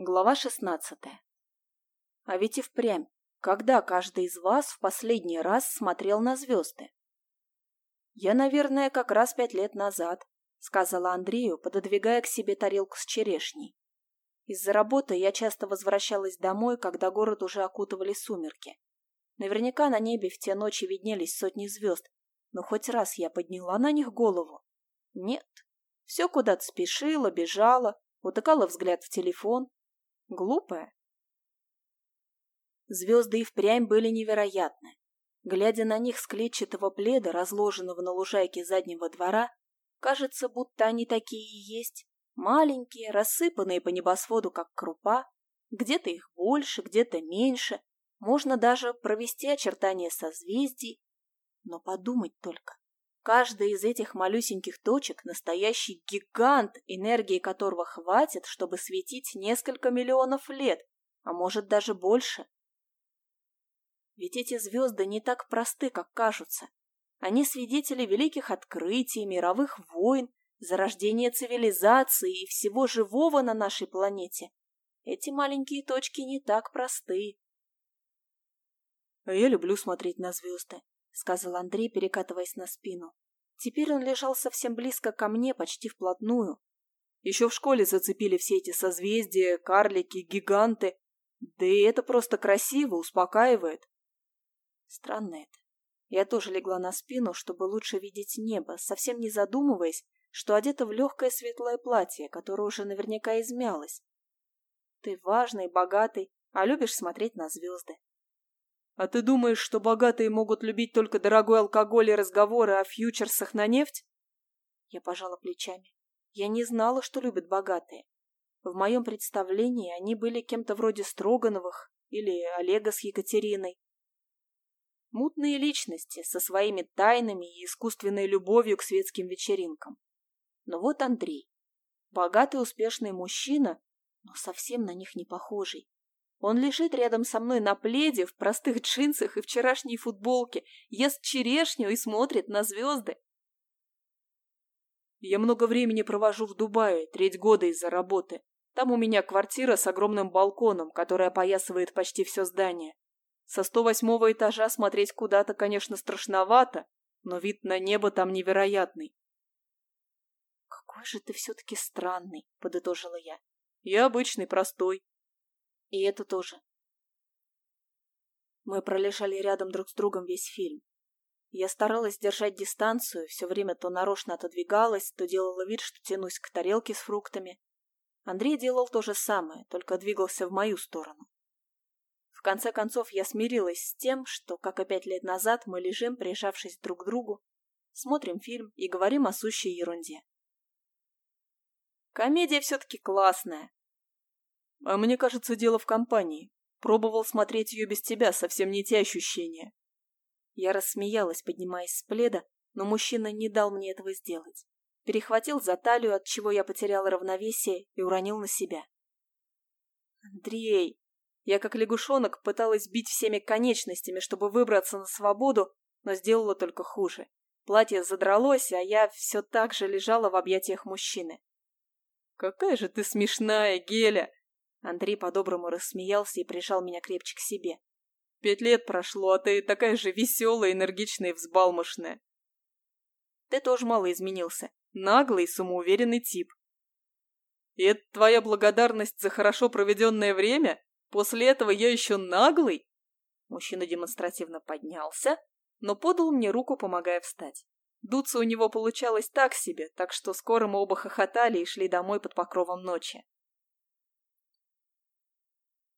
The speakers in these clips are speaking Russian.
Глава шестнадцатая. А ведь и впрямь, когда каждый из вас в последний раз смотрел на звезды? Я, наверное, как раз пять лет назад, сказала Андрею, пододвигая к себе тарелку с черешней. Из-за работы я часто возвращалась домой, когда город уже окутывали сумерки. Наверняка на небе в те ночи виднелись сотни звезд, но хоть раз я подняла на них голову. Нет, все куда-то спешила, бежала, утыкала взгляд в телефон, Глупая. Звезды и впрямь были невероятны. Глядя на них с клетчатого пледа, разложенного на лужайке заднего двора, кажется, будто они такие и есть. Маленькие, рассыпанные по небосводу, как крупа. Где-то их больше, где-то меньше. Можно даже провести очертания созвездий. Но подумать только. Каждая из этих малюсеньких точек – настоящий гигант, энергии которого хватит, чтобы светить несколько миллионов лет, а может даже больше. Ведь эти звезды не так просты, как кажутся. Они свидетели великих открытий, мировых войн, зарождения цивилизации и всего живого на нашей планете. Эти маленькие точки не так просты. «Я люблю смотреть на звезды», сказал Андрей, перекатываясь на спину. Теперь он лежал совсем близко ко мне, почти вплотную. Еще в школе зацепили все эти созвездия, карлики, гиганты. Да и это просто красиво, успокаивает. Странно это. Я тоже легла на спину, чтобы лучше видеть небо, совсем не задумываясь, что одета в легкое светлое платье, которое уже наверняка измялось. Ты важный, богатый, а любишь смотреть на звезды. А ты думаешь, что богатые могут любить только дорогой алкоголь и разговоры о фьючерсах на нефть? Я пожала плечами. Я не знала, что любят богатые. В моем представлении они были кем-то вроде Строгановых или Олега с Екатериной. Мутные личности со своими тайнами и искусственной любовью к светским вечеринкам. Но вот Андрей. Богатый успешный мужчина, но совсем на них не похожий. Он лежит рядом со мной на пледе, в простых джинсах и вчерашней футболке, ест черешню и смотрит на звезды. Я много времени провожу в Дубае, треть года из-за работы. Там у меня квартира с огромным балконом, который опоясывает почти все здание. Со 108 этажа смотреть куда-то, конечно, страшновато, но вид на небо там невероятный. «Какой же ты все-таки странный», — подытожила я. «Я обычный, простой. И это тоже. Мы пролежали рядом друг с другом весь фильм. Я старалась держать дистанцию, все время то нарочно отодвигалась, то делала вид, что тянусь к тарелке с фруктами. Андрей делал то же самое, только двигался в мою сторону. В конце концов, я смирилась с тем, что, как и пять лет назад, мы лежим, прижавшись друг к другу, смотрим фильм и говорим о сущей ерунде. Комедия все-таки классная, а мне кажется, дело в компании. Пробовал смотреть ее без тебя, совсем не те ощущения. Я рассмеялась, поднимаясь с пледа, но мужчина не дал мне этого сделать. Перехватил за талию, от чего я потеряла равновесие и уронил на себя. Андрей! Я, как лягушонок, пыталась бить всеми конечностями, чтобы выбраться на свободу, но сделала только хуже. Платье задралось, а я все так же лежала в объятиях мужчины. «Какая же ты смешная, Геля!» Андрей по-доброму рассмеялся и прижал меня крепче к себе. «Пять лет прошло, а ты такая же веселая, энергичная и взбалмошная». «Ты тоже мало изменился. Наглый самоуверенный тип». «И это твоя благодарность за хорошо проведенное время? После этого я еще наглый?» Мужчина демонстративно поднялся, но подал мне руку, помогая встать. Дуться у него получалось так себе, так что скоро мы оба хохотали и шли домой под покровом ночи.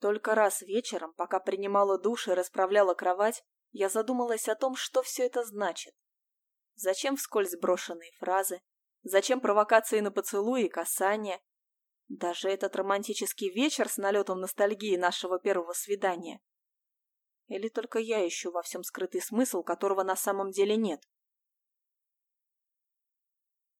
Только раз вечером, пока принимала душ и расправляла кровать, я задумалась о том, что все это значит. Зачем вскользь брошенные фразы? Зачем провокации на поцелуи и касания? Даже этот романтический вечер с налетом ностальгии нашего первого свидания. Или только я ищу во всем скрытый смысл, которого на самом деле нет?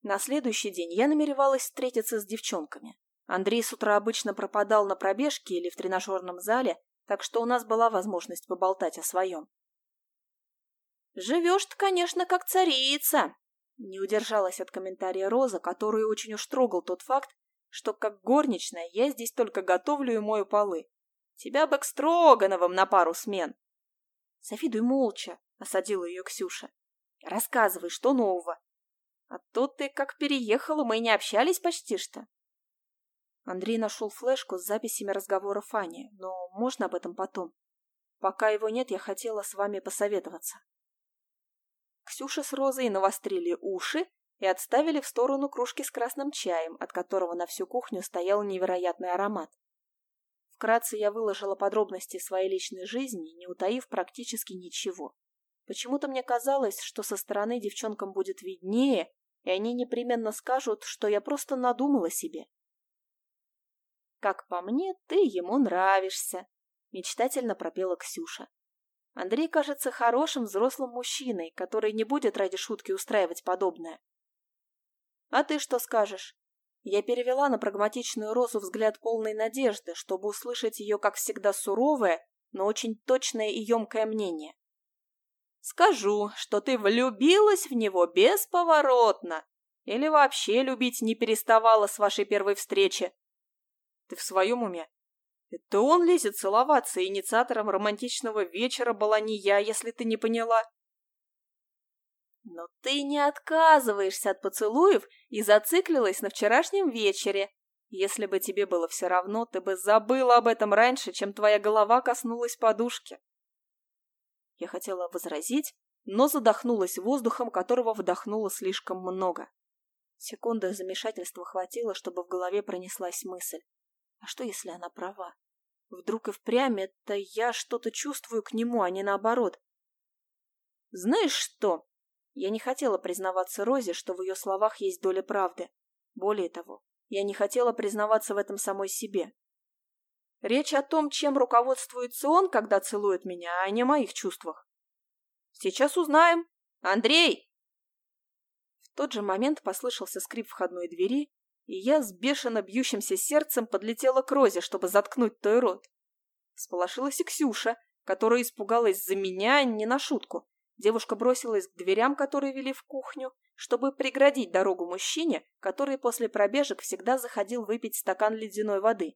На следующий день я намеревалась встретиться с девчонками. Андрей с утра обычно пропадал на пробежке или в тренажерном зале, так что у нас была возможность поболтать о своем. «Живешь ты, конечно, как царица!» Не удержалась от комментария Роза, которую очень уж трогал тот факт, что как горничная я здесь только готовлю и мою полы. Тебя бы к Строгановым на пару смен. Завидуй молча, осадила ее Ксюша. Рассказывай, что нового. А то ты как переехала, мы не общались почти что. Андрей нашел флешку с записями разговора Фани, но можно об этом потом. Пока его нет, я хотела с вами посоветоваться. Ксюша с Розой навострили уши и отставили в сторону кружки с красным чаем, от которого на всю кухню стоял невероятный аромат. Вкратце я выложила подробности своей личной жизни, не утаив практически ничего. Почему-то мне казалось, что со стороны девчонкам будет виднее, и они непременно скажут, что я просто надумала себе. «Как по мне, ты ему нравишься», — мечтательно пропела Ксюша. «Андрей кажется хорошим взрослым мужчиной, который не будет ради шутки устраивать подобное». «А ты что скажешь?» Я перевела на прагматичную Розу взгляд полной надежды, чтобы услышать ее, как всегда, суровое, но очень точное и емкое мнение. «Скажу, что ты влюбилась в него бесповоротно, или вообще любить не переставала с вашей первой встречи. Ты в своем уме? Это он лезет целоваться, инициатором романтичного вечера была не я, если ты не поняла. Но ты не отказываешься от поцелуев и зациклилась на вчерашнем вечере. Если бы тебе было все равно, ты бы забыла об этом раньше, чем твоя голова коснулась подушки. Я хотела возразить, но задохнулась воздухом, которого вдохнула слишком много. Секунды замешательства хватило, чтобы в голове пронеслась мысль. А что, если она права? Вдруг и впрямь это я что-то чувствую к нему, а не наоборот. Знаешь что? Я не хотела признаваться Розе, что в ее словах есть доля правды. Более того, я не хотела признаваться в этом самой себе. Речь о том, чем руководствуется он, когда целует меня, а не о моих чувствах. Сейчас узнаем. Андрей! В тот же момент послышался скрип входной двери, и я с бешено бьющимся сердцем подлетела к Розе, чтобы заткнуть той рот. Сполошилась и Ксюша, которая испугалась за меня не на шутку. Девушка бросилась к дверям, которые вели в кухню, чтобы преградить дорогу мужчине, который после пробежек всегда заходил выпить стакан ледяной воды.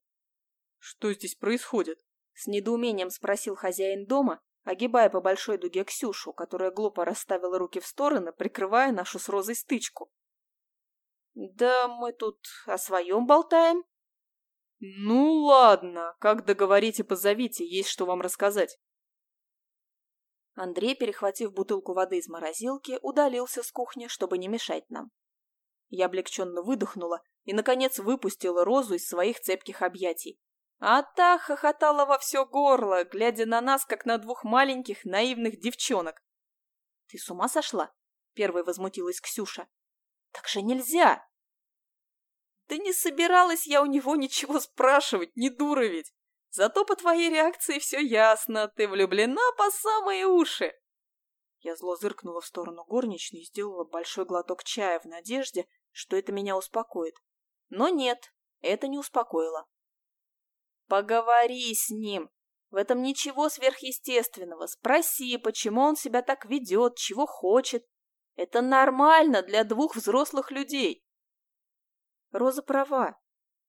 «Что здесь происходит?» — с недоумением спросил хозяин дома, огибая по большой дуге Ксюшу, которая глупо расставила руки в стороны, прикрывая нашу с Розой стычку. «Да мы тут о своем болтаем». «Ну ладно, как договорите, позовите, есть что вам рассказать». Андрей, перехватив бутылку воды из морозилки, удалился с кухни, чтобы не мешать нам. Я облегченно выдохнула и, наконец, выпустила Розу из своих цепких объятий. А та хохотала во все горло, глядя на нас, как на двух маленьких наивных девчонок. — Ты с ума сошла? — первой возмутилась Ксюша. — Так же нельзя! — Да не собиралась я у него ничего спрашивать, не дура ведь! Зато по твоей реакции все ясно, ты влюблена по самые уши. Я зло зыркнула в сторону горничной и сделала большой глоток чая в надежде, что это меня успокоит. Но нет, это не успокоило. Поговори с ним. В этом ничего сверхъестественного. Спроси, почему он себя так ведет, чего хочет. Это нормально для двух взрослых людей. Роза права.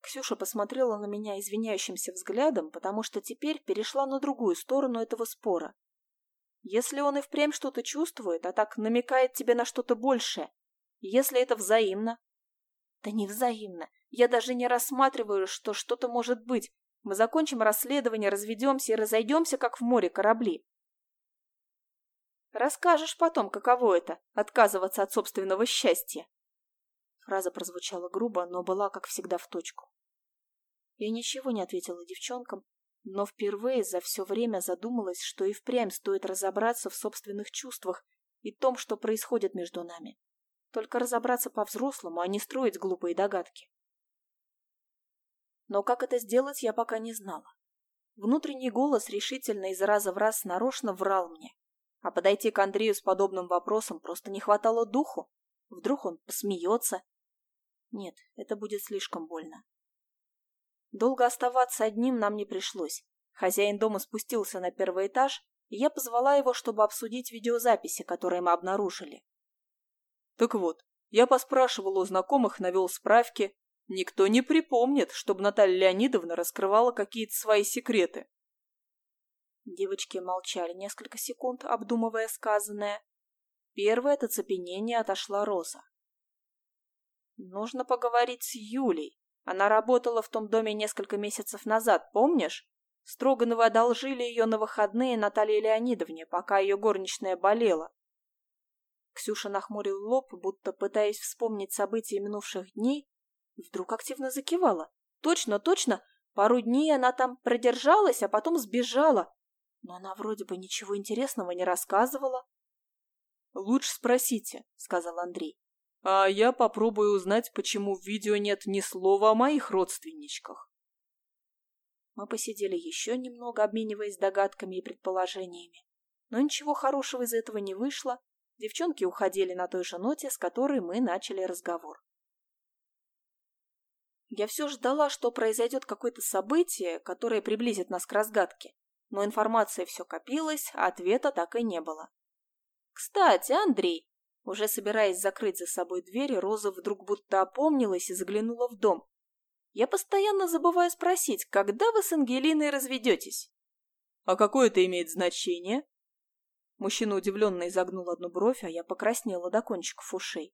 Ксюша посмотрела на меня извиняющимся взглядом, потому что теперь перешла на другую сторону этого спора. Если он и впрямь что-то чувствует, а так намекает тебе на что-то большее, если это взаимно... Да не взаимно. Я даже не рассматриваю, что что-то может быть. Мы закончим расследование, разведемся и разойдемся, как в море корабли. Расскажешь потом, каково это — отказываться от собственного счастья. Фраза прозвучала грубо, но была, как всегда, в точку. Я ничего не ответила девчонкам, но впервые за все время задумалась, что и впрямь стоит разобраться в собственных чувствах и том, что происходит между нами. Только разобраться по-взрослому, а не строить глупые догадки. Но как это сделать, я пока не знала. Внутренний голос решительно из раза в раз нарочно врал мне. А подойти к Андрею с подобным вопросом просто не хватало духу. Вдруг он посмеется. Нет, это будет слишком больно. Долго оставаться одним нам не пришлось. Хозяин дома спустился на первый этаж, и я позвала его, чтобы обсудить видеозаписи, которые мы обнаружили. Так вот, я поспрашивал у знакомых, навел справки. Никто не припомнит, чтобы Наталья Леонидовна раскрывала какие-то свои секреты. Девочки молчали несколько секунд, обдумывая сказанное. Первое от оцепенения отошла Роза. «Нужно поговорить с Юлей. Она работала в том доме несколько месяцев назад, помнишь? Строгановы одолжили ее на выходные Наталье Леонидовне, пока ее горничная болела. Ксюша нахмурил лоб, будто пытаясь вспомнить события минувших дней, и вдруг активно закивала. Точно, точно, пару дней она там продержалась, а потом сбежала. Но она вроде бы ничего интересного не рассказывала. «Лучше спросите», — сказал Андрей. «А я попробую узнать, почему в видео нет ни слова о моих родственничках». Мы посидели еще немного, обмениваясь догадками и предположениями. Но ничего хорошего из этого не вышло, Девчонки уходили на той же ноте, с которой мы начали разговор. Я все ждала, что произойдет какое-то событие, которое приблизит нас к разгадке, но информация все копилась, а ответа так и не было. «Кстати, Андрей!» Уже собираясь закрыть за собой дверь, Роза вдруг будто опомнилась и заглянула в дом. «Я постоянно забываю спросить, когда вы с Ангелиной разведетесь?» «А какое это имеет значение?» Мужчина удивленно изогнул одну бровь, а я покраснела до кончиков ушей.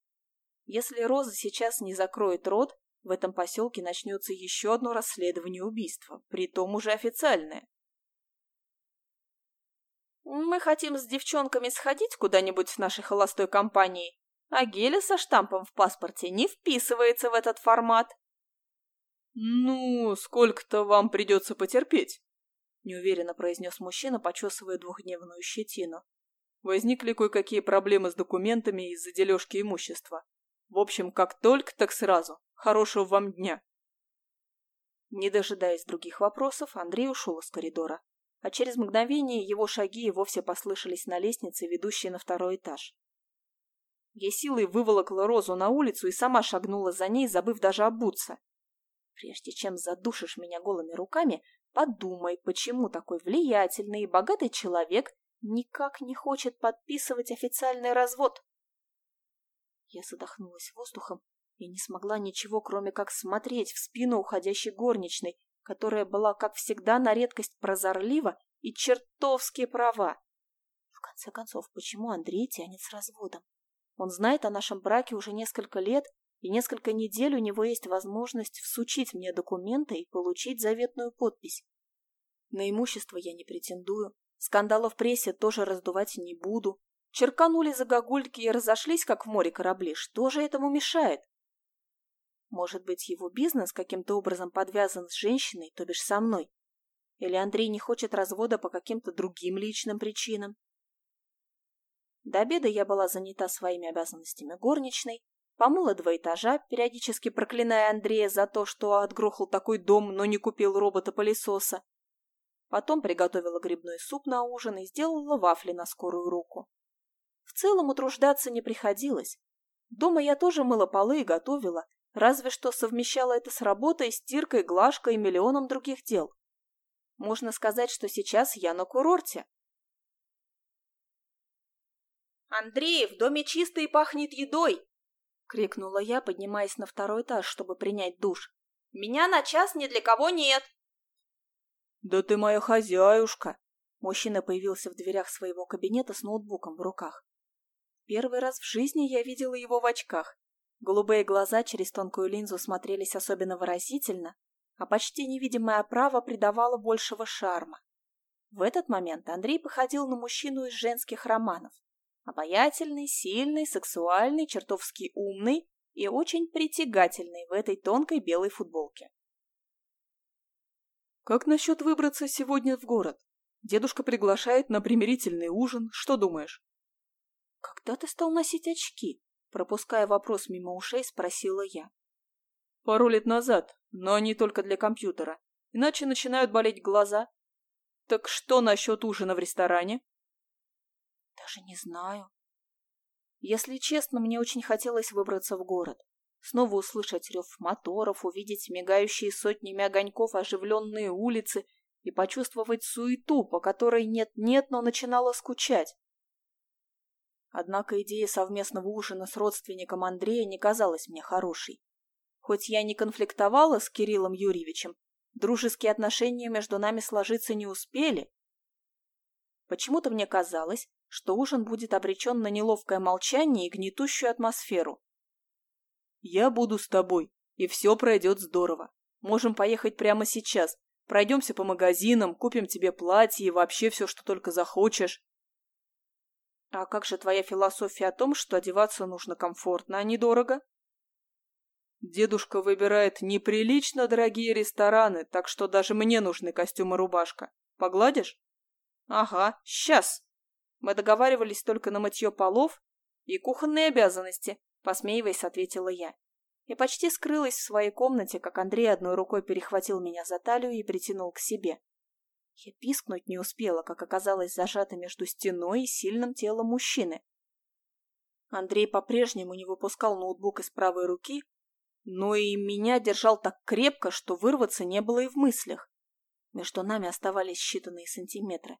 Если Роза сейчас не закроет рот, в этом поселке начнется еще одно расследование убийства, притом уже официальное. Мы хотим с девчонками сходить куда-нибудь в нашей холостой компании, а геля со штампом в паспорте не вписывается в этот формат. «Ну, сколько-то вам придется потерпеть», — неуверенно произнес мужчина, почесывая двухдневную щетину. Возникли кое-какие проблемы с документами из-за дележки имущества. В общем, как только, так сразу. Хорошего вам дня. Не дожидаясь других вопросов, Андрей ушел из коридора, а через мгновение его шаги вовсе послышались на лестнице, ведущей на второй этаж. Я силой выволокла Розу на улицу и сама шагнула за ней, забыв даже обуться. Прежде чем задушишь меня голыми руками, Подумай, почему такой влиятельный и богатый человек никак не хочет подписывать официальный развод. Я задохнулась воздухом и не смогла ничего, кроме как смотреть в спину уходящей горничной, которая была, как всегда, на редкость прозорлива и чертовски права. В конце концов, почему Андрей тянет с разводом? Он знает о нашем браке уже несколько лет, и несколько недель у него есть возможность всучить мне документы и получить заветную подпись. На имущество я не претендую, скандала в прессе тоже раздувать не буду. Черканули загогульки и разошлись, как в море корабли. Что же этому мешает? Может быть, его бизнес каким-то образом подвязан с женщиной, то бишь со мной? Или Андрей не хочет развода по каким-то другим личным причинам? До обеда я была занята своими обязанностями горничной, помыла два этажа, периодически проклиная Андрея за то, что отгрохал такой дом, но не купил робота-пылесоса. Потом приготовила грибной суп на ужин и сделала вафли на скорую руку. В целом утруждаться не приходилось. Дома я тоже мыла полы и готовила, разве что совмещала это с работой, стиркой, глажкой и миллионом других дел. Можно сказать, что сейчас я на курорте. «Андрей, в доме чисто и пахнет едой!» — крикнула я, поднимаясь на второй этаж, чтобы принять душ. «Меня на час ни для кого нет!» «Да ты моя хозяюшка!» Мужчина появился в дверях своего кабинета с ноутбуком в руках. Первый раз в жизни я видела его в очках. Голубые глаза через тонкую линзу смотрелись особенно выразительно, а почти невидимая оправа придавала большего шарма. В этот момент Андрей походил на мужчину из женских романов. Обаятельный, сильный, сексуальный, чертовски умный и очень притягательный в этой тонкой белой футболке. «Как насчет выбраться сегодня в город? Дедушка приглашает на примирительный ужин. Что думаешь?» «Когда ты стал носить очки?» Пропуская вопрос мимо ушей, спросила я. «Пару лет назад, но они только для компьютера. Иначе начинают болеть глаза. Так что насчет ужина в ресторане?» Даже не знаю. Если честно, мне очень хотелось выбраться в город. Снова услышать рев моторов, увидеть мигающие сотнями огоньков оживленные улицы и почувствовать суету, по которой нет-нет, но начинала скучать. Однако идея совместного ужина с родственником Андрея не казалась мне хорошей. Хоть я не конфликтовала с Кириллом Юрьевичем, дружеские отношения между нами сложиться не успели. Почему-то мне казалось, что ужин будет обречен на неловкое молчание и гнетущую атмосферу. «Я буду с тобой, и все пройдет здорово. Можем поехать прямо сейчас. Пройдемся по магазинам, купим тебе платье и вообще все, что только захочешь». «А как же твоя философия о том, что одеваться нужно комфортно, а не дорого?» «Дедушка выбирает неприлично дорогие рестораны, так что даже мне нужны костюм и рубашка. Погладишь?» «Ага, сейчас!» Мы договаривались только на мытье полов и кухонные обязанности, посмеиваясь, ответила я. И почти скрылась в своей комнате, как Андрей одной рукой перехватил меня за талию и притянул к себе. Я пискнуть не успела, как оказалась зажата между стеной и сильным телом мужчины. Андрей по-прежнему не выпускал ноутбук из правой руки, но и меня держал так крепко, что вырваться не было и в мыслях. Между нами оставались считанные сантиметры.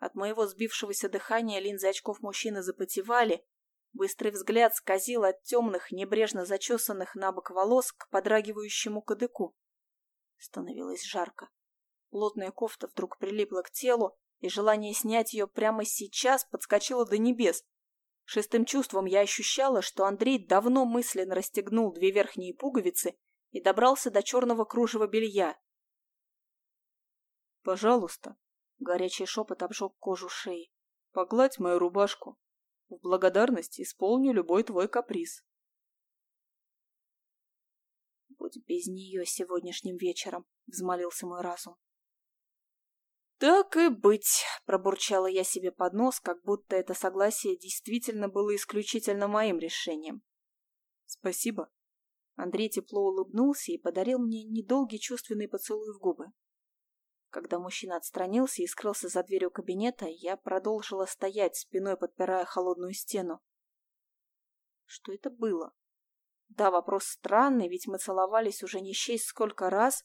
От моего сбившегося дыхания линзы очков мужчины запотевали. Быстрый взгляд скользил от темных, небрежно зачесанных на бок волос к подрагивающему кадыку. Становилось жарко. Плотная кофта вдруг прилипла к телу, и желание снять ее прямо сейчас подскочило до небес. Шестым чувством я ощущала, что Андрей давно мысленно расстегнул две верхние пуговицы и добрался до черного кружева белья. «Пожалуйста», Горячий шепот обжег кожу шеи. «Погладь мою рубашку. В благодарность исполню любой твой каприз». «Будь без нее сегодняшним вечером», — взмолился мой разум. «Так и быть», — пробурчала я себе под нос, как будто это согласие действительно было исключительно моим решением. «Спасибо». Андрей тепло улыбнулся и подарил мне недолгий чувственный поцелуй в губы. Когда мужчина отстранился и скрылся за дверью кабинета, я продолжила стоять, спиной подпирая холодную стену. Что это было? Да, вопрос странный, ведь мы целовались уже не счесть сколько раз.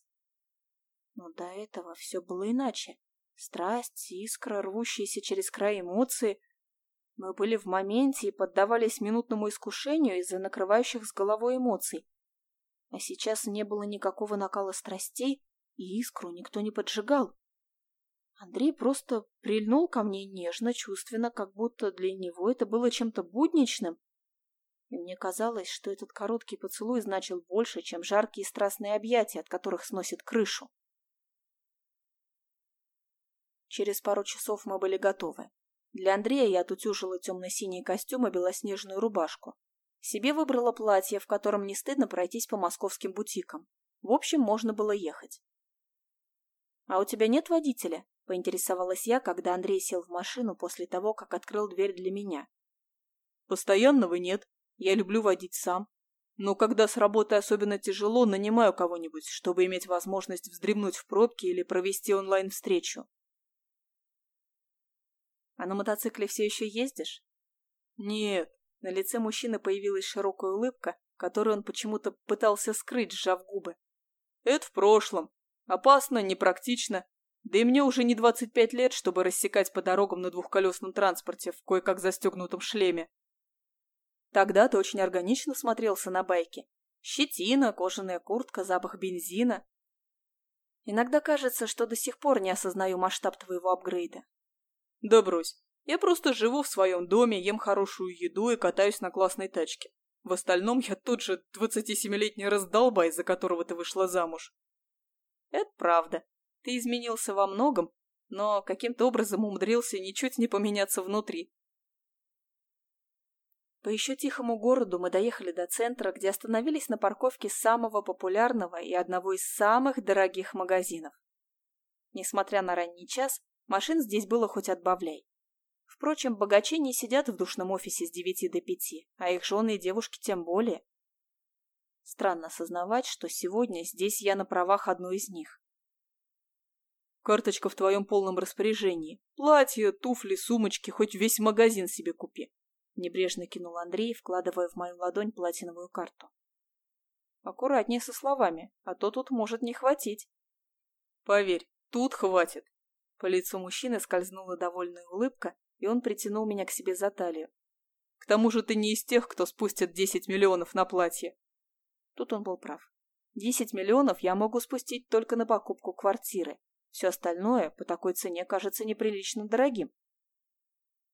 Но до этого все было иначе. Страсть, искра, рвущиеся через край эмоции. Мы были в моменте и поддавались минутному искушению из-за накрывающих с головой эмоций. А сейчас не было никакого накала страстей, и искру никто не поджигал. Андрей просто прильнул ко мне нежно, чувственно, как будто для него это было чем-то будничным. И мне казалось, что этот короткий поцелуй значил больше, чем жаркие страстные объятия, от которых сносит крышу. Через пару часов мы были готовы. Для Андрея я отутюжила темно-синий костюм и белоснежную рубашку. Себе выбрала платье, в котором не стыдно пройтись по московским бутикам. В общем, можно было ехать. «А у тебя нет водителя?» — поинтересовалась я, когда Андрей сел в машину после того, как открыл дверь для меня. «Постоянного нет. Я люблю водить сам. Но когда с работы особенно тяжело, нанимаю кого-нибудь, чтобы иметь возможность вздремнуть в пробке или провести онлайн-встречу». «А на мотоцикле все еще ездишь?» «Нет». На лице мужчины появилась широкая улыбка, которую он почему-то пытался скрыть, сжав губы. «Это в прошлом. Опасно, непрактично. Да и мне уже не 25 лет, чтобы рассекать по дорогам на двухколесном транспорте в кое-как застегнутом шлеме. Тогда ты очень органично смотрелся на байке. Щетина, кожаная куртка, запах бензина. Иногда кажется, что до сих пор не осознаю масштаб твоего апгрейда. Да брось. Я просто живу в своем доме, ем хорошую еду и катаюсь на классной тачке. В остальном я тот же 27-летний раздолбай, за которого ты вышла замуж. Это правда. Ты изменился во многом, но каким-то образом умудрился ничуть не поменяться внутри. По еще тихому городу мы доехали до центра, где остановились на парковке самого популярного и одного из самых дорогих магазинов. Несмотря на ранний час, машин здесь было хоть отбавляй. Впрочем, богачи не сидят в душном офисе с девяти до пяти, а их жены и девушки тем более. Странно осознавать, что сегодня здесь я на правах одной из них. Карточка в твоем полном распоряжении. Платье, туфли, сумочки, хоть весь магазин себе купи. Небрежно кинул Андрей, вкладывая в мою ладонь платиновую карту. Аккуратнее со словами, а то тут может не хватить. Поверь, тут хватит. По лицу мужчины скользнула довольная улыбка, и он притянул меня к себе за талию. К тому же ты не из тех, кто спустит десять миллионов на платье. Тут он был прав. Десять миллионов я могу спустить только на покупку квартиры. Все остальное по такой цене кажется неприлично дорогим.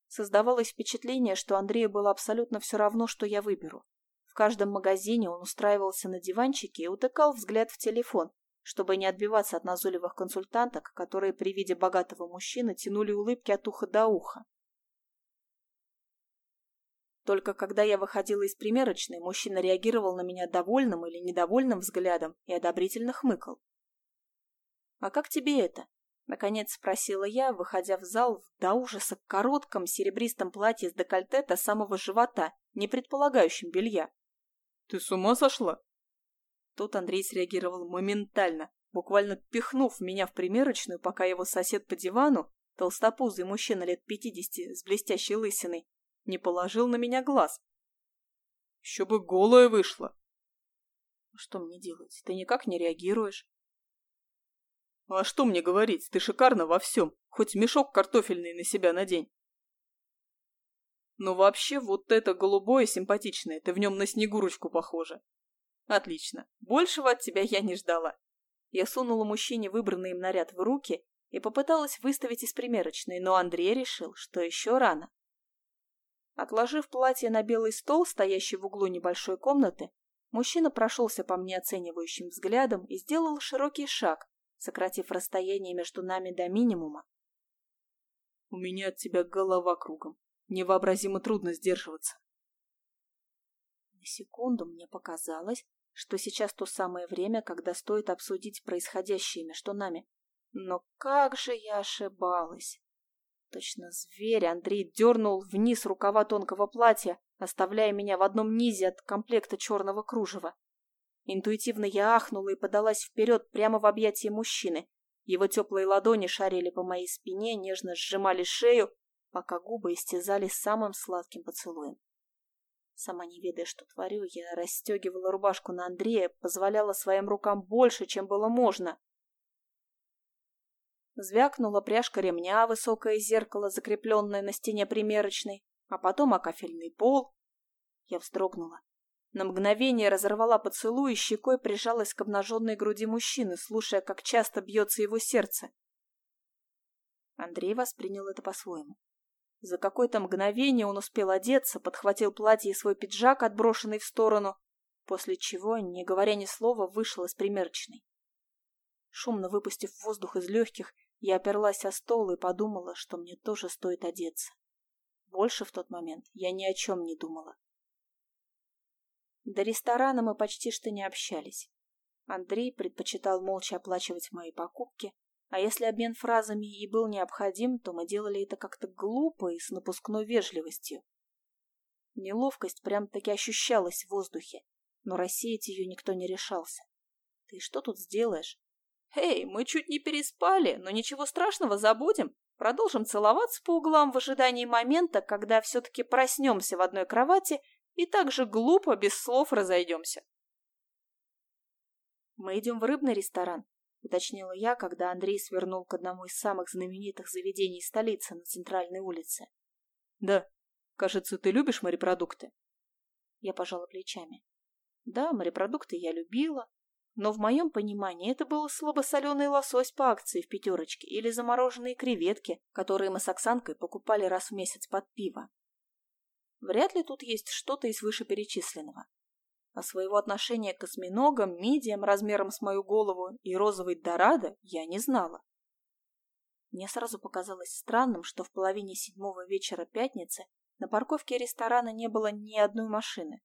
Создавалось впечатление, что Андрею было абсолютно все равно, что я выберу. В каждом магазине он устраивался на диванчике и утыкал взгляд в телефон, чтобы не отбиваться от назойливых консультанток, которые при виде богатого мужчины тянули улыбки от уха до уха. Только когда я выходила из примерочной, мужчина реагировал на меня довольным или недовольным взглядом и одобрительно хмыкал. «А как тебе это?» — наконец спросила я, выходя в зал в до ужаса коротком серебристом платье с декольте до самого живота, не предполагающим белья. «Ты с ума сошла?» Тут Андрей среагировал моментально, буквально пихнув меня в примерочную, пока его сосед по дивану, толстопузый мужчина лет пятидесяти с блестящей лысиной, не положил на меня глаз. Еще бы голая вышла. Что мне делать? Ты никак не реагируешь. А что мне говорить? Ты шикарна во всем. Хоть мешок картофельный на себя надень. Но вообще вот это голубое симпатичное, ты в нем на снегурочку похожа. Отлично. Большего от тебя я не ждала. Я сунула мужчине выбранный им наряд в руки и попыталась выставить из примерочной, но Андрей решил, что еще рано. Отложив платье на белый стол, стоящий в углу небольшой комнаты, мужчина прошелся по мне оценивающим взглядом и сделал широкий шаг, сократив расстояние между нами до минимума. «У меня от тебя голова кругом. Невообразимо трудно сдерживаться». На секунду мне показалось, что сейчас то самое время, когда стоит обсудить происходящее между нами. Но как же я ошибалась! Точно зверь Андрей дернул вниз рукава тонкого платья, оставляя меня в одном низе от комплекта черного кружева. Интуитивно я ахнула и подалась вперед прямо в объятия мужчины. Его теплые ладони шарили по моей спине, нежно сжимали шею, пока губы истязали самым сладким поцелуем. Сама не ведая, что творю, я расстегивала рубашку на Андрея, позволяла своим рукам больше, чем было можно. Звякнула пряжка ремня, высокое зеркало, закрепленное на стене примерочной, а потом окафельный пол. Я вздрогнула. На мгновение разорвала поцелуй и щекой прижалась к обнаженной груди мужчины, слушая, как часто бьется его сердце. Андрей воспринял это по-своему. За какое-то мгновение он успел одеться, подхватил платье и свой пиджак, отброшенный в сторону, после чего, не говоря ни слова, вышел из примерочной. Шумно выпустив воздух из легких, я оперлась о стол и подумала, что мне тоже стоит одеться. Больше в тот момент я ни о чем не думала. До ресторана мы почти что не общались. Андрей предпочитал молча оплачивать мои покупки, а если обмен фразами и был необходим, то мы делали это как-то глупо и с напускной вежливостью. Неловкость прям-таки ощущалась в воздухе, но рассеять ее никто не решался. «Ты что тут сделаешь?» «Эй, мы чуть не переспали, но ничего страшного, забудем. Продолжим целоваться по углам в ожидании момента, когда все-таки проснемся в одной кровати и так же глупо, без слов разойдемся». «Мы идем в рыбный ресторан», — уточнила я, когда Андрей свернул к одному из самых знаменитых заведений столицы на центральной улице. «Да. Кажется, ты любишь морепродукты?» Я пожала плечами. «Да, морепродукты я любила, но в моем понимании это был слабосоленый лосось по акции в пятерочке или замороженные креветки, которые мы с Оксанкой покупали раз в месяц под пиво. Вряд ли тут есть что-то из вышеперечисленного. А своего отношения к осьминогам, мидиям размером с мою голову и розовой дорадо я не знала. Мне сразу показалось странным, что в половине седьмого вечера пятницы на парковке ресторана не было ни одной машины.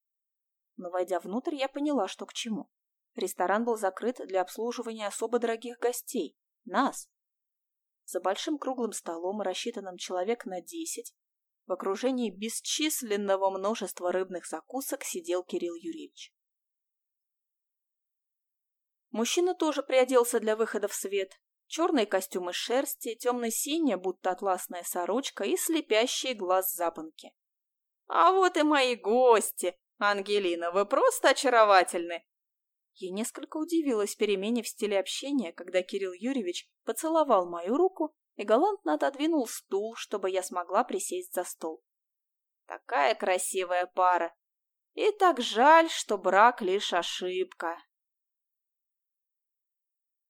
Но, войдя внутрь, я поняла, что к чему. Ресторан был закрыт для обслуживания особо дорогих гостей – нас. За большим круглым столом, рассчитанным человек на десять, в окружении бесчисленного множества рыбных закусок сидел Кирилл Юрьевич. Мужчина тоже приоделся для выхода в свет. Черный костюм из шерсти, темно-синяя, будто атласная сорочка и слепящие глаз запонки. «А вот и мои гости! Ангелина, вы просто очаровательны!» Я несколько удивилась перемене в стиле общения, когда Кирилл Юрьевич поцеловал мою руку и галантно отодвинул стул, чтобы я смогла присесть за стол. Такая красивая пара. И так жаль, что брак лишь ошибка.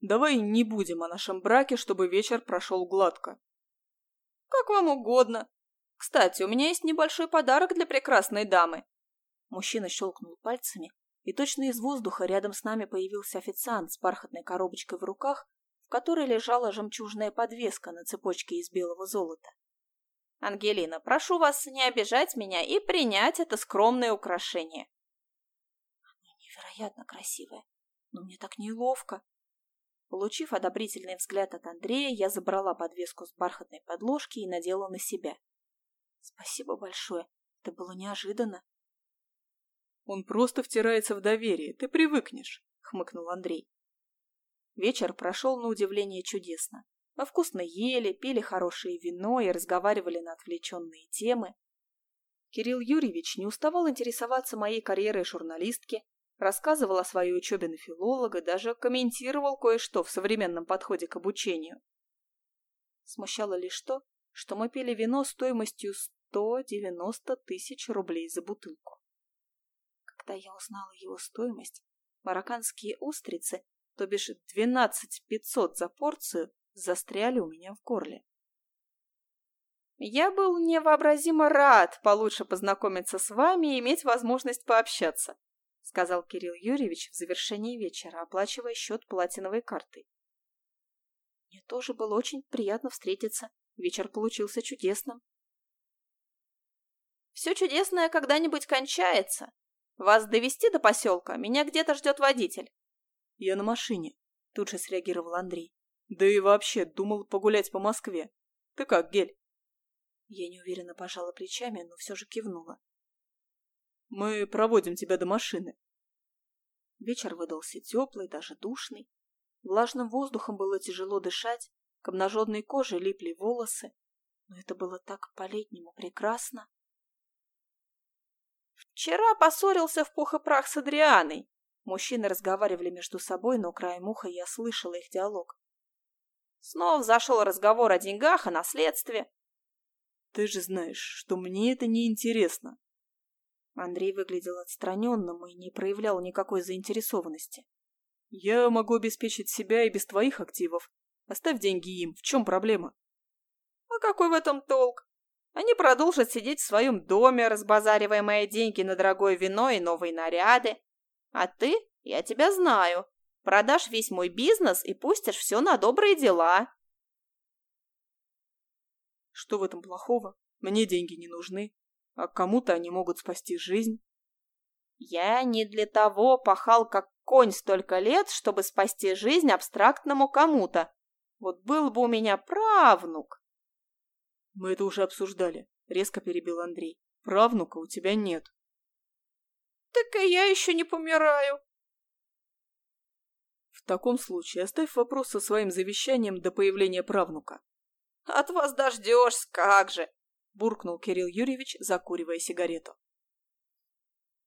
Давай не будем о нашем браке, чтобы вечер прошел гладко. Как вам угодно. Кстати, у меня есть небольшой подарок для прекрасной дамы. Мужчина щелкнул пальцами, и точно из воздуха рядом с нами появился официант с бархатной коробочкой в руках, в которой лежала жемчужная подвеска на цепочке из белого золота. «Ангелина, прошу вас не обижать меня и принять это скромное украшение». Оно невероятно красивое, но мне так неловко. Получив одобрительный взгляд от Андрея, я забрала подвеску с бархатной подложки и надела на себя. Спасибо большое, это было неожиданно. Он просто втирается в доверие, ты привыкнешь, хмыкнул Андрей. Вечер прошел на удивление чудесно. Мы вкусно ели, пили хорошее вино и разговаривали на отвлеченные темы. Кирилл Юрьевич не уставал интересоваться моей карьерой журналистки, рассказывал о своей учебе на филолога, даже комментировал кое-что в современном подходе к обучению. Смущало лишь то, что мы пили вино стоимостью 190 тысяч рублей за бутылку. Когда я узнала его стоимость, марокканские устрицы, то бишь 12 500 за порцию, застряли у меня в горле. Я был невообразимо рад получше познакомиться с вами и иметь возможность пообщаться сказал Кирилл Юрьевич в завершении вечера, оплачивая счет платиновой картой. Мне тоже было очень приятно встретиться. Вечер получился чудесным. Все чудесное когда-нибудь кончается. Вас довести до поселка? Меня где-то ждет водитель. Я на машине, тут же среагировал Андрей. Да и вообще, думал погулять по Москве. Ты как, Гель? Я неуверенно пожала плечами, но все же кивнула. Мы проводим тебя до машины. Вечер выдался теплый, даже душный. Влажным воздухом было тяжело дышать, к обнаженной коже липли волосы, но это было так по-летнему прекрасно. Вчера поссорился в пух и прах с Адрианой. Мужчины разговаривали между собой, но краем уха я слышала их диалог. Снова зашел разговор о деньгах, о наследстве. Ты же знаешь, что мне это не интересно. Андрей выглядел отстраненным и не проявлял никакой заинтересованности. «Я могу обеспечить себя и без твоих активов. Оставь деньги им. В чем проблема?» «А какой в этом толк? Они продолжат сидеть в своем доме, разбазаривая мои деньги на дорогое вино и новые наряды. А ты, я тебя знаю, продашь весь мой бизнес и пустишь все на добрые дела». «Что в этом плохого? Мне деньги не нужны а кому-то они могут спасти жизнь. Я не для того пахал как конь столько лет, чтобы спасти жизнь абстрактному кому-то. Вот был бы у меня правнук. Мы это уже обсуждали, резко перебил Андрей. Правнука у тебя нет. Так и я еще не помираю. В таком случае оставь вопрос со своим завещанием до появления правнука. От вас дождешься, как же! буркнул Кирилл Юрьевич, закуривая сигарету.